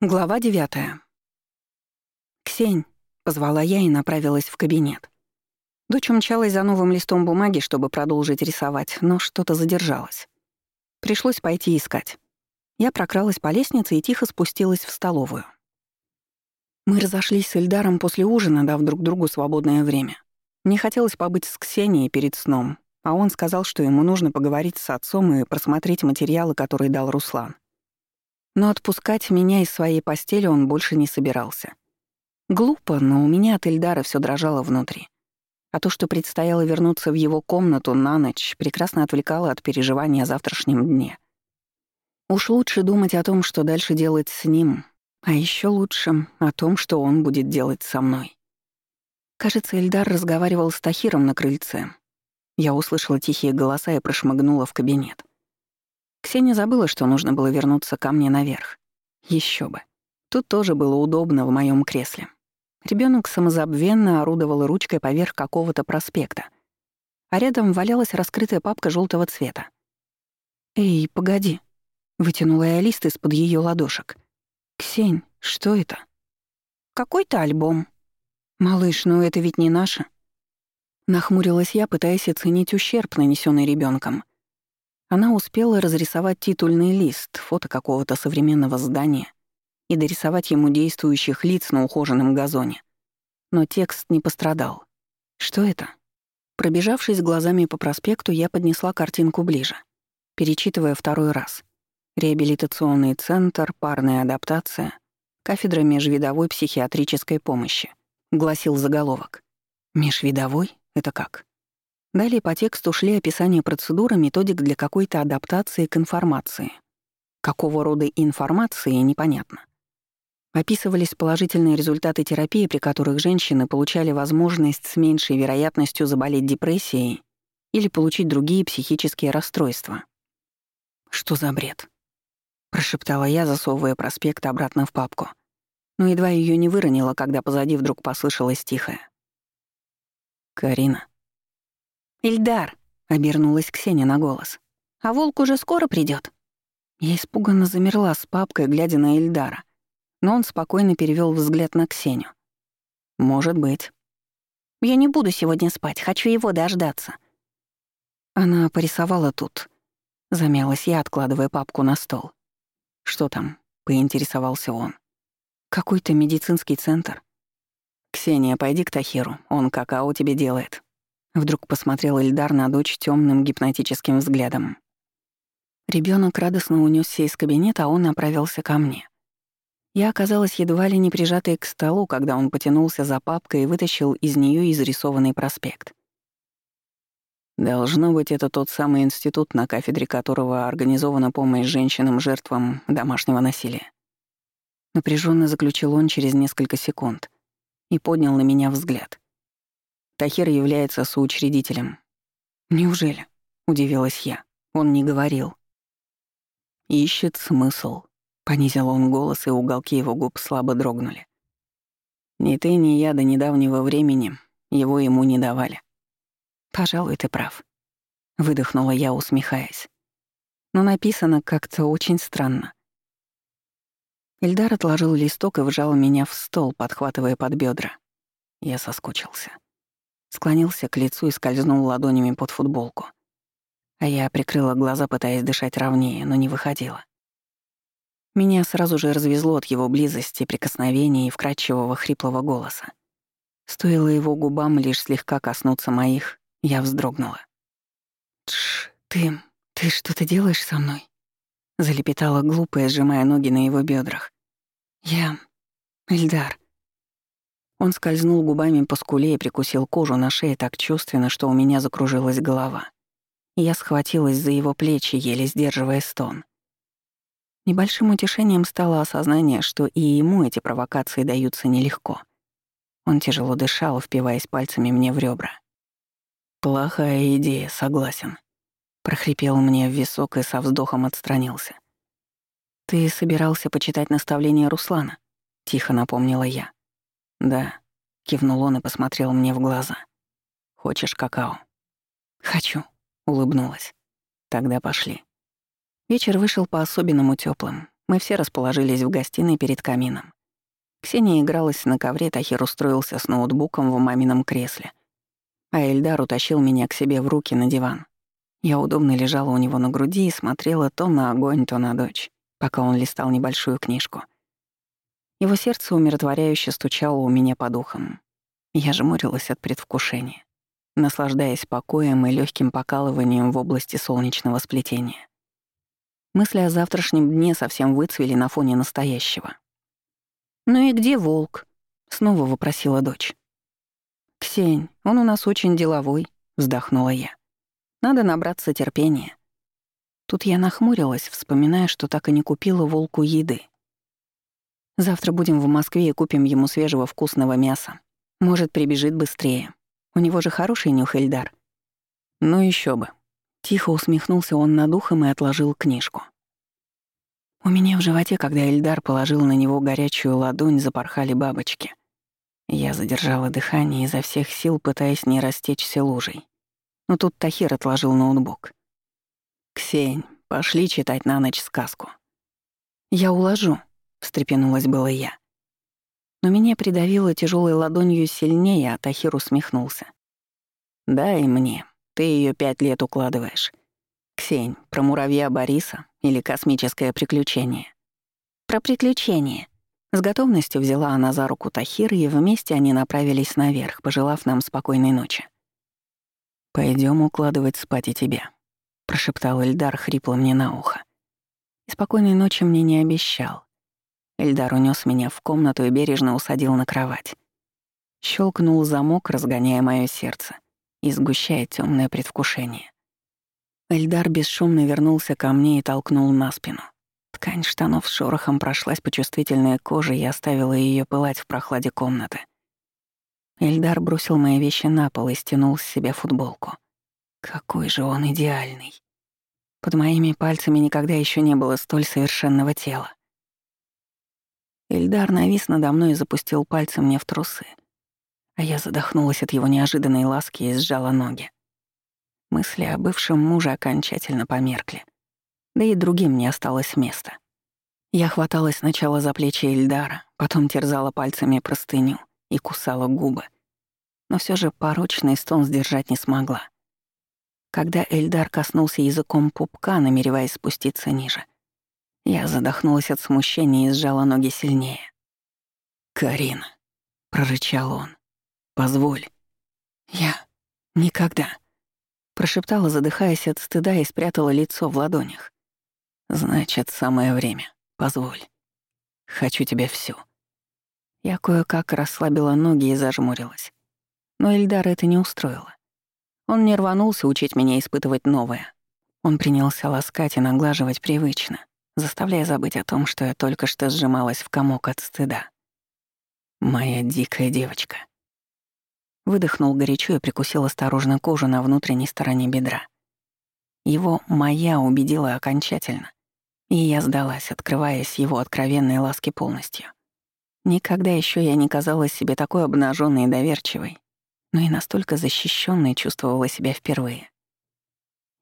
Глава девятая. «Ксень», — позвала я и направилась в кабинет. Дочь умчалась за новым листом бумаги, чтобы продолжить рисовать, но что-то задержалось. Пришлось пойти искать. Я прокралась по лестнице и тихо спустилась в столовую. Мы разошлись с Эльдаром после ужина, дав друг другу свободное время. Мне хотелось побыть с Ксенией перед сном, а он сказал, что ему нужно поговорить с отцом и просмотреть материалы, которые дал Руслан. Но отпускать меня из своей постели он больше не собирался. Глупо, но у меня от Эльдара все дрожало внутри. А то, что предстояло вернуться в его комнату на ночь, прекрасно отвлекало от переживания о завтрашнем дне. Уж лучше думать о том, что дальше делать с ним, а еще лучше о том, что он будет делать со мной. Кажется, Эльдар разговаривал с Тахиром на крыльце. Я услышала тихие голоса и прошмыгнула в кабинет. Ксения забыла, что нужно было вернуться ко мне наверх. Еще бы. Тут тоже было удобно в моем кресле. Ребенок самозабвенно орудовал ручкой поверх какого-то проспекта. А рядом валялась раскрытая папка желтого цвета. «Эй, погоди», — вытянула я лист из-под ее ладошек. «Ксень, что это?» «Какой-то альбом». «Малыш, ну это ведь не наше». Нахмурилась я, пытаясь оценить ущерб, нанесенный ребенком. Она успела разрисовать титульный лист, фото какого-то современного здания и дорисовать ему действующих лиц на ухоженном газоне. Но текст не пострадал. Что это? Пробежавшись глазами по проспекту, я поднесла картинку ближе, перечитывая второй раз. Реабилитационный центр, парная адаптация, кафедра межвидовой психиатрической помощи, гласил заголовок. Межвидовой? Это как? Далее по тексту шли описания процедуры, методик для какой-то адаптации к информации. Какого рода информации, непонятно. Описывались положительные результаты терапии, при которых женщины получали возможность с меньшей вероятностью заболеть депрессией или получить другие психические расстройства. «Что за бред?» — прошептала я, засовывая проспект обратно в папку. Но едва ее не выронила, когда позади вдруг послышалось тихое. «Карина». «Ильдар», — обернулась Ксения на голос. «А волк уже скоро придет. Я испуганно замерла с папкой, глядя на Ильдара, но он спокойно перевел взгляд на Ксению. «Может быть». «Я не буду сегодня спать, хочу его дождаться». Она порисовала тут. Замялась я, откладывая папку на стол. «Что там?» — поинтересовался он. «Какой-то медицинский центр». «Ксения, пойди к Тахиру, он какао тебе делает», Вдруг посмотрел Эльдар на дочь темным гипнотическим взглядом. Ребенок радостно унесся из кабинета, а он направился ко мне. Я оказалась едва ли не прижатой к столу, когда он потянулся за папкой и вытащил из нее изрисованный проспект. Должно быть, это тот самый институт, на кафедре которого организована помощь женщинам-жертвам домашнего насилия. Напряженно заключил он через несколько секунд и поднял на меня взгляд. Тахир является соучредителем. Неужели? Удивилась я. Он не говорил. Ищет смысл. Понизил он голос, и уголки его губ слабо дрогнули. Ни ты, ни я до недавнего времени его ему не давали. Пожалуй, ты прав. Выдохнула я, усмехаясь. Но написано как-то очень странно. Ильдар отложил листок и вжал меня в стол, подхватывая под бедра. Я соскучился. Склонился к лицу и скользнул ладонями под футболку. А я прикрыла глаза, пытаясь дышать ровнее, но не выходила. Меня сразу же развезло от его близости, прикосновения и вкрадчивого хриплого голоса. Стоило его губам лишь слегка коснуться моих, я вздрогнула. «Тш, ты... ты что-то делаешь со мной?» Залепетала глупая, сжимая ноги на его бедрах. «Я... Эльдар...» Он скользнул губами по скуле и прикусил кожу на шее так чувственно, что у меня закружилась голова. Я схватилась за его плечи, еле сдерживая стон. Небольшим утешением стало осознание, что и ему эти провокации даются нелегко. Он тяжело дышал, впиваясь пальцами мне в ребра. «Плохая идея, согласен», — прохрипел мне в висок и со вздохом отстранился. «Ты собирался почитать наставление Руслана?» — тихо напомнила я. «Да», — кивнул он и посмотрел мне в глаза. «Хочешь какао?» «Хочу», — улыбнулась. «Тогда пошли». Вечер вышел по-особенному теплым. Мы все расположились в гостиной перед камином. Ксения игралась на ковре, Тахир устроился с ноутбуком в мамином кресле. А Эльдар утащил меня к себе в руки на диван. Я удобно лежала у него на груди и смотрела то на огонь, то на дочь, пока он листал небольшую книжку. Его сердце умиротворяюще стучало у меня по духам. Я жмурилась от предвкушения, наслаждаясь покоем и легким покалыванием в области солнечного сплетения. Мысли о завтрашнем дне совсем выцвели на фоне настоящего. «Ну и где волк?» — снова вопросила дочь. «Ксень, он у нас очень деловой», — вздохнула я. «Надо набраться терпения». Тут я нахмурилась, вспоминая, что так и не купила волку еды. Завтра будем в Москве и купим ему свежего вкусного мяса. Может, прибежит быстрее. У него же хороший нюх, Эльдар. Ну еще бы. Тихо усмехнулся он над ухом и отложил книжку. У меня в животе, когда Эльдар положил на него горячую ладонь, запорхали бабочки. Я задержала дыхание изо всех сил, пытаясь не растечься лужей. Но тут Тахир отложил ноутбук. «Ксень, пошли читать на ночь сказку». «Я уложу», — встрепенулась было я. Но меня придавило тяжелой ладонью сильнее, а Тахир усмехнулся. «Дай мне, ты ее пять лет укладываешь. Ксень, про муравья Бориса или космическое приключение?» «Про приключение». С готовностью взяла она за руку Тахира, и вместе они направились наверх, пожелав нам спокойной ночи. Пойдем укладывать спать и тебя», — прошептал Эльдар хрипло мне на ухо. И спокойной ночи мне не обещал. Эльдар унес меня в комнату и бережно усадил на кровать. Щелкнул замок, разгоняя мое сердце и сгущая темное предвкушение. Эльдар бесшумно вернулся ко мне и толкнул на спину. Ткань штанов с шорохом прошлась по чувствительной коже и оставила ее пылать в прохладе комнаты. Эльдар бросил мои вещи на пол и стянул с себя футболку. Какой же он идеальный. Под моими пальцами никогда еще не было столь совершенного тела. Эльдар навис надо мной и запустил пальцы мне в трусы. А я задохнулась от его неожиданной ласки и сжала ноги. Мысли о бывшем муже окончательно померкли. Да и другим не осталось места. Я хваталась сначала за плечи Эльдара, потом терзала пальцами простыню и кусала губы. Но все же порочный стон сдержать не смогла. Когда Эльдар коснулся языком пупка, намереваясь спуститься ниже — я задохнулась от смущения и сжала ноги сильнее. «Карина», — прорычал он, — «позволь». «Я... никогда», — прошептала, задыхаясь от стыда и спрятала лицо в ладонях. «Значит, самое время. Позволь. Хочу тебе всю». Я кое-как расслабила ноги и зажмурилась. Но Эльдар это не устроило. Он не рванулся учить меня испытывать новое. Он принялся ласкать и наглаживать привычно, заставляя забыть о том, что я только что сжималась в комок от стыда. Моя дикая девочка. Выдохнул горячо и прикусил осторожно кожу на внутренней стороне бедра. Его «моя» убедила окончательно, и я сдалась, открываясь его откровенной ласки полностью. Никогда еще я не казалась себе такой обнаженной и доверчивой, но и настолько защищенной чувствовала себя впервые.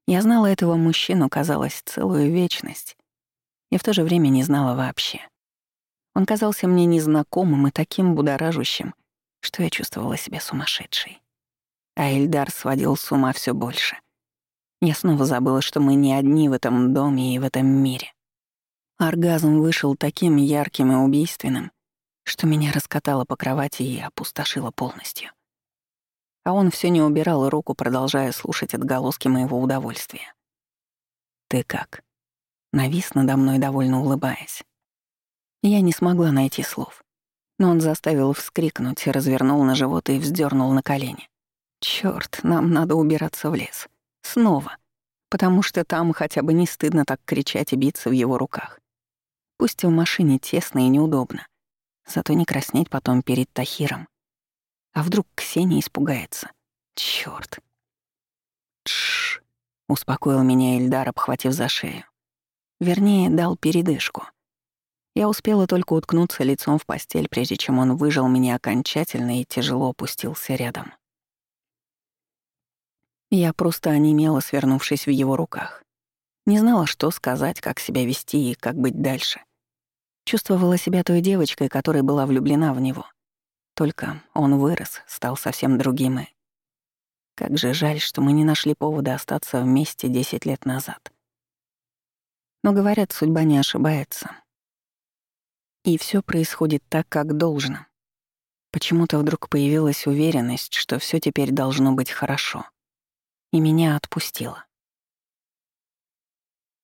Я знала этого мужчину, казалось, целую вечность, и в то же время не знала вообще. Он казался мне незнакомым и таким будоражущим, что я чувствовала себя сумасшедшей. А Эльдар сводил с ума все больше. Я снова забыла, что мы не одни в этом доме и в этом мире. Оргазм вышел таким ярким и убийственным, что меня раскатало по кровати и опустошило полностью. А он все не убирал руку, продолжая слушать отголоски моего удовольствия. «Ты как?» Навис надо мной, довольно улыбаясь. Я не смогла найти слов, но он заставил вскрикнуть, развернул на живот и вздернул на колени. Черт, нам надо убираться в лес. Снова. Потому что там хотя бы не стыдно так кричать и биться в его руках. Пусть в машине тесно и неудобно. Зато не краснеть потом перед Тахиром. А вдруг Ксения испугается? Чёрт. Тш, успокоил меня Эльдар, обхватив за шею. Вернее, дал передышку. Я успела только уткнуться лицом в постель, прежде чем он выжил меня окончательно и тяжело опустился рядом. Я просто онемела, свернувшись в его руках. Не знала, что сказать, как себя вести и как быть дальше. Чувствовала себя той девочкой, которая была влюблена в него. Только он вырос, стал совсем другим и... Как же жаль, что мы не нашли повода остаться вместе десять лет назад. Но, говорят, судьба не ошибается. И все происходит так, как должно. Почему-то вдруг появилась уверенность, что все теперь должно быть хорошо. И меня отпустило.